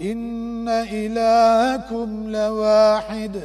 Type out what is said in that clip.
إن إلهكم لواحد.